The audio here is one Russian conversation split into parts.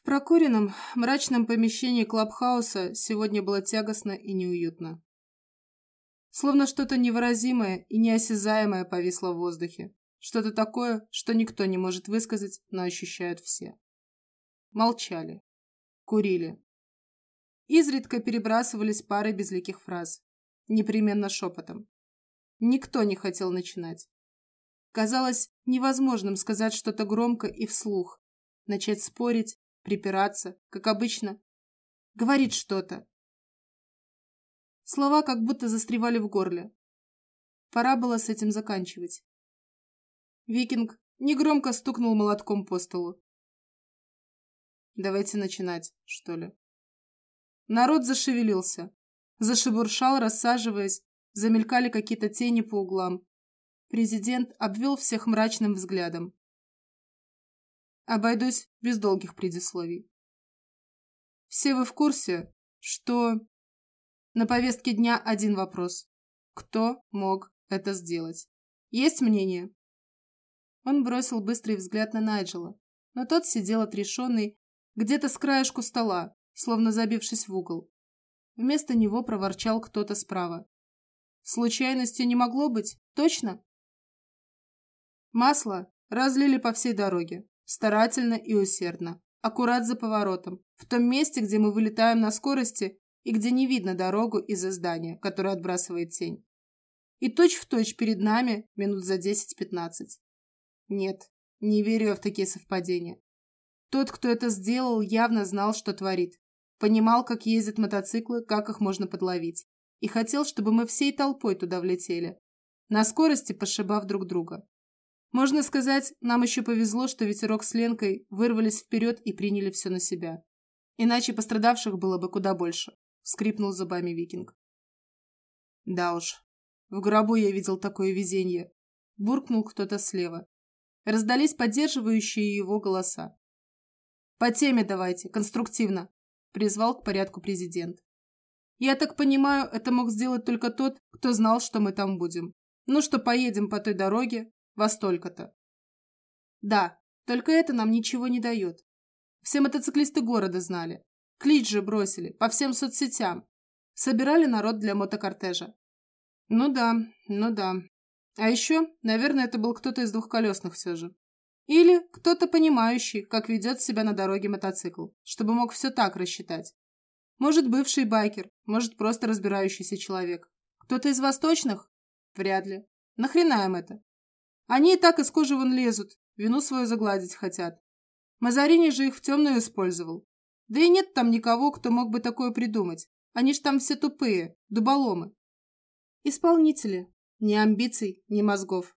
В прокуренном, мрачном помещении клабхауса сегодня было тягостно и неуютно. Словно что-то невыразимое и неосязаемое повисло в воздухе. Что-то такое, что никто не может высказать, но ощущают все. Молчали. Курили. Изредка перебрасывались парой безликих фраз. Непременно шепотом. Никто не хотел начинать. Казалось невозможным сказать что-то громко и вслух, начать спорить, припираться, как обычно. Говорить что-то. Слова как будто застревали в горле. Пора было с этим заканчивать. Викинг негромко стукнул молотком по столу. «Давайте начинать, что ли?» Народ зашевелился. Зашебуршал, рассаживаясь, замелькали какие-то тени по углам. Президент обвел всех мрачным взглядом. Обойдусь без долгих предисловий. Все вы в курсе, что на повестке дня один вопрос. Кто мог это сделать? Есть мнение? Он бросил быстрый взгляд на Найджела, но тот сидел отрешенный где-то с краешку стола, словно забившись в угол. Вместо него проворчал кто-то справа. Случайностью не могло быть? Точно? Масло разлили по всей дороге. Старательно и усердно. Аккурат за поворотом. В том месте, где мы вылетаем на скорости и где не видно дорогу из-за здания, которое отбрасывает тень. И точь-в-точь точь перед нами минут за 10-15. Нет, не верю я в такие совпадения. Тот, кто это сделал, явно знал, что творит. Понимал, как ездят мотоциклы, как их можно подловить. И хотел, чтобы мы всей толпой туда влетели. На скорости пошибав друг друга. Можно сказать, нам еще повезло, что ветерок с Ленкой вырвались вперед и приняли все на себя. Иначе пострадавших было бы куда больше, скрипнул зубами викинг. Да уж, в гробу я видел такое везение. Буркнул кто-то слева. Раздались поддерживающие его голоса. По теме давайте, конструктивно, призвал к порядку президент. Я так понимаю, это мог сделать только тот, кто знал, что мы там будем. Ну что, поедем по той дороге, во столько-то. Да, только это нам ничего не дает. Все мотоциклисты города знали. Клич же бросили по всем соцсетям. Собирали народ для мотокортежа. Ну да, ну да. А еще, наверное, это был кто-то из двухколесных все же. Или кто-то понимающий, как ведет себя на дороге мотоцикл, чтобы мог все так рассчитать. Может, бывший байкер, может, просто разбирающийся человек. Кто-то из восточных? Вряд ли. Нахрена им это? Они и так из кожи вон лезут, вину свою загладить хотят. Мазарини же их в темную использовал. Да и нет там никого, кто мог бы такое придумать. Они ж там все тупые, дуболомы. Исполнители. Ни амбиций, ни мозгов.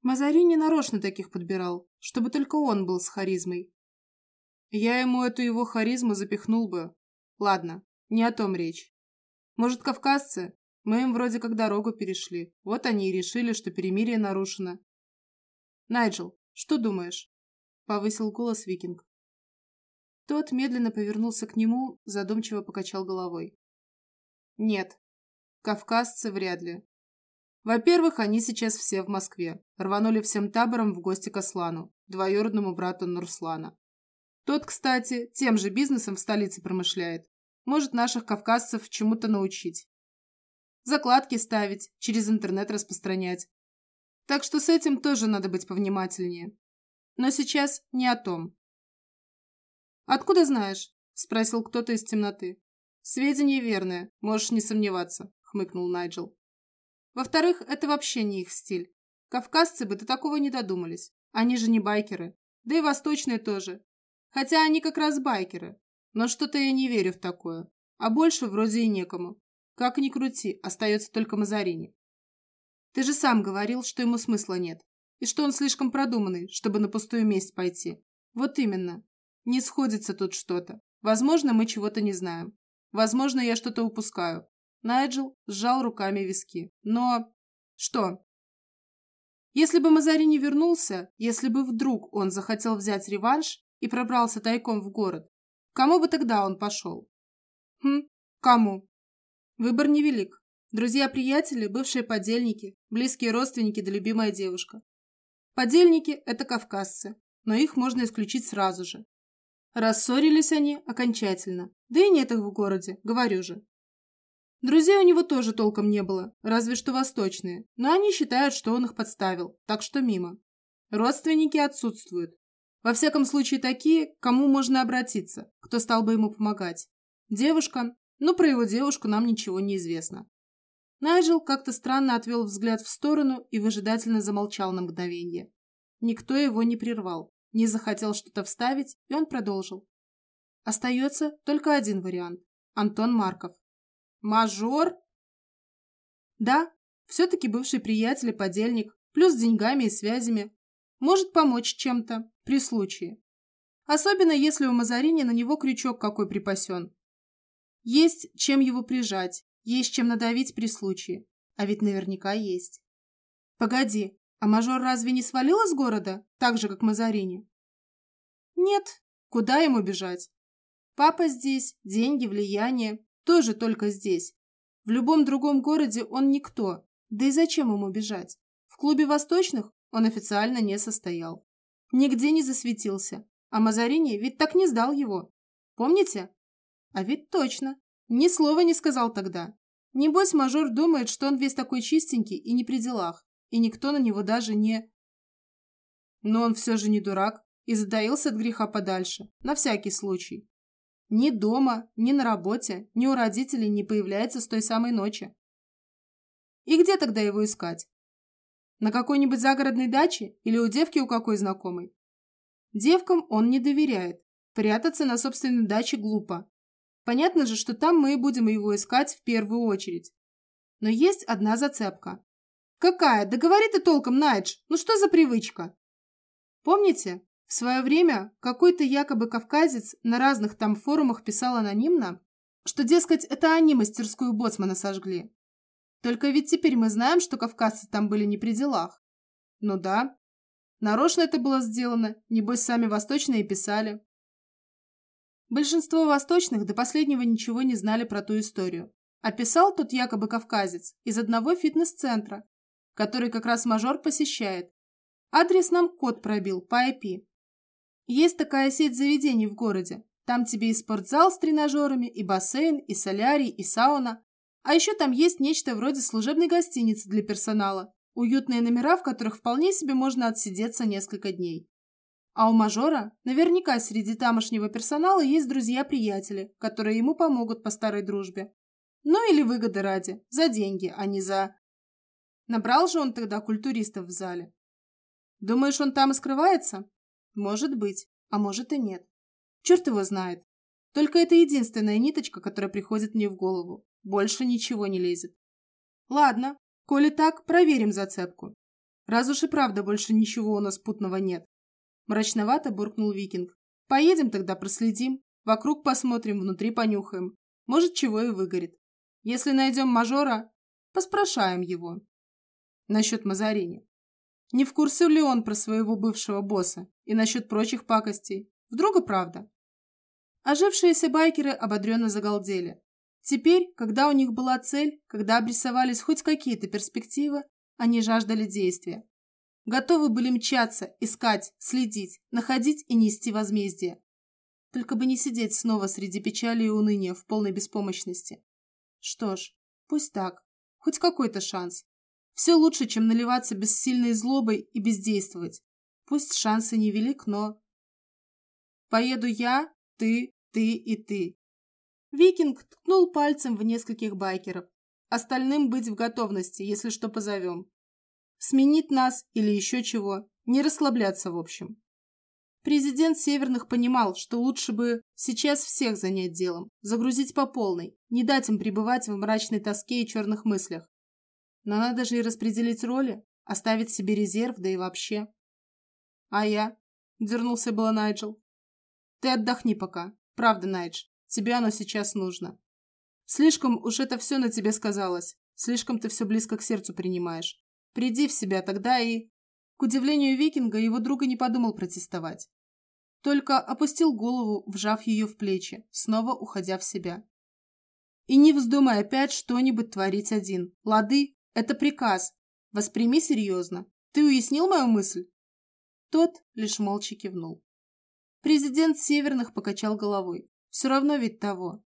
Мазарини нарочно таких подбирал, чтобы только он был с харизмой. Я ему эту его харизму запихнул бы. Ладно, не о том речь. Может, кавказцы? Мы им вроде как дорогу перешли. Вот они и решили, что перемирие нарушено. Найджел, что думаешь? Повысил голос викинг. Тот медленно повернулся к нему, задумчиво покачал головой. Нет, кавказцы вряд ли. Во-первых, они сейчас все в Москве. Рванули всем табором в гости к Аслану, двоюродному брату Нурслана. Тот, кстати, тем же бизнесом в столице промышляет. Может наших кавказцев чему-то научить закладки ставить, через интернет распространять. Так что с этим тоже надо быть повнимательнее. Но сейчас не о том. «Откуда знаешь?» – спросил кто-то из темноты. «Сведения верные, можешь не сомневаться», – хмыкнул Найджел. «Во-вторых, это вообще не их стиль. Кавказцы бы до такого не додумались. Они же не байкеры. Да и восточные тоже. Хотя они как раз байкеры. Но что-то я не верю в такое. А больше вроде и некому. Как ни крути, остается только Мазарини. Ты же сам говорил, что ему смысла нет. И что он слишком продуманный, чтобы на пустую месть пойти. Вот именно. Не сходится тут что-то. Возможно, мы чего-то не знаем. Возможно, я что-то упускаю. Найджел сжал руками виски. Но... Что? Если бы Мазарини вернулся, если бы вдруг он захотел взять реванш и пробрался тайком в город, кому бы тогда он пошел? Хм, кому? Выбор невелик. Друзья-приятели, бывшие подельники, близкие родственники да любимая девушка. Подельники – это кавказцы, но их можно исключить сразу же. Рассорились они окончательно. Да и нет их в городе, говорю же. Друзей у него тоже толком не было, разве что восточные, но они считают, что он их подставил, так что мимо. Родственники отсутствуют. Во всяком случае такие, кому можно обратиться, кто стал бы ему помогать. Девушка, ну про его девушку нам ничего не известно. Найджел как-то странно отвел взгляд в сторону и выжидательно замолчал на мгновение. Никто его не прервал, не захотел что-то вставить, и он продолжил. Остается только один вариант. Антон Марков. Мажор? Да, все-таки бывший приятель и подельник, плюс деньгами и связями. Может помочь чем-то, при случае. Особенно, если у Мазарини на него крючок какой припасен. Есть чем его прижать, есть чем надавить при случае. А ведь наверняка есть. Погоди, а мажор разве не свалил из города, так же, как Мазарини? Нет, куда ему бежать? Папа здесь, деньги, влияние, тоже только здесь. В любом другом городе он никто, да и зачем ему бежать? В клубе восточных он официально не состоял. Нигде не засветился, а Мазарини ведь так не сдал его. Помните? А ведь точно. Ни слова не сказал тогда. Небось, мажор думает, что он весь такой чистенький и не при делах, и никто на него даже не... Но он все же не дурак и затаился от греха подальше, на всякий случай. Ни дома, ни на работе, ни у родителей не появляется с той самой ночи. И где тогда его искать? На какой-нибудь загородной даче или у девки у какой знакомой? Девкам он не доверяет. Прятаться на собственной даче глупо. Понятно же, что там мы и будем его искать в первую очередь. Но есть одна зацепка. Какая? Да говори ты толком, Найдж. Ну что за привычка? Помните, в свое время какой-то якобы кавказец на разных там форумах писал анонимно, что, дескать, это они мастерскую боцмана сожгли. Только ведь теперь мы знаем, что кавказцы там были не при делах. Ну да. Нарочно это было сделано, небось сами восточные писали. Большинство восточных до последнего ничего не знали про ту историю. Описал тот якобы кавказец из одного фитнес-центра, который как раз мажор посещает. Адрес нам код пробил по IP. Есть такая сеть заведений в городе. Там тебе и спортзал с тренажерами, и бассейн, и солярий, и сауна. А еще там есть нечто вроде служебной гостиницы для персонала. Уютные номера, в которых вполне себе можно отсидеться несколько дней. А у мажора наверняка среди тамошнего персонала есть друзья-приятели, которые ему помогут по старой дружбе. Ну или выгоды ради, за деньги, а не за... Набрал же он тогда культуристов в зале. Думаешь, он там и скрывается? Может быть, а может и нет. Черт его знает. Только это единственная ниточка, которая приходит мне в голову. Больше ничего не лезет. Ладно, коли так, проверим зацепку. Раз уж и правда больше ничего у нас путного нет. Мрачновато буркнул Викинг. Поедем тогда проследим. Вокруг посмотрим, внутри понюхаем. Может, чего и выгорит. Если найдем мажора, поспрашаем его. Насчет Мазарини. Не в курсе ли он про своего бывшего босса и насчет прочих пакостей? Вдруг и правда? Ожившиеся байкеры ободренно загалдели. Теперь, когда у них была цель, когда обрисовались хоть какие-то перспективы, они жаждали действия. Готовы были мчаться, искать, следить, находить и нести возмездие. Только бы не сидеть снова среди печали и уныния в полной беспомощности. Что ж, пусть так. Хоть какой-то шанс. Все лучше, чем наливаться бессильной злобой и бездействовать. Пусть шансы невелик, но... Поеду я, ты, ты и ты. Викинг ткнул пальцем в нескольких байкеров. Остальным быть в готовности, если что позовем. Сменить нас или еще чего. Не расслабляться в общем. Президент Северных понимал, что лучше бы сейчас всех занять делом, загрузить по полной, не дать им пребывать в мрачной тоске и черных мыслях. Но надо же и распределить роли, оставить себе резерв, да и вообще. А я? Дернулся было Найджел. Ты отдохни пока. Правда, Найдж, тебе оно сейчас нужно. Слишком уж это все на тебе сказалось. Слишком ты все близко к сердцу принимаешь. Приди в себя тогда и... К удивлению викинга, его друга не подумал протестовать. Только опустил голову, вжав ее в плечи, снова уходя в себя. И не вздумай опять что-нибудь творить один. Лады, это приказ. Восприми серьезно. Ты уяснил мою мысль?» Тот лишь молча кивнул. Президент Северных покачал головой. Все равно ведь того.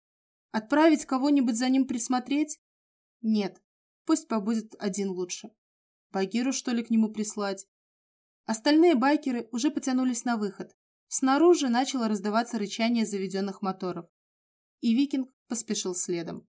Отправить кого-нибудь за ним присмотреть? Нет, пусть побудет один лучше. Багиру, что ли, к нему прислать? Остальные байкеры уже потянулись на выход. Снаружи начало раздаваться рычание заведенных моторов. И викинг поспешил следом.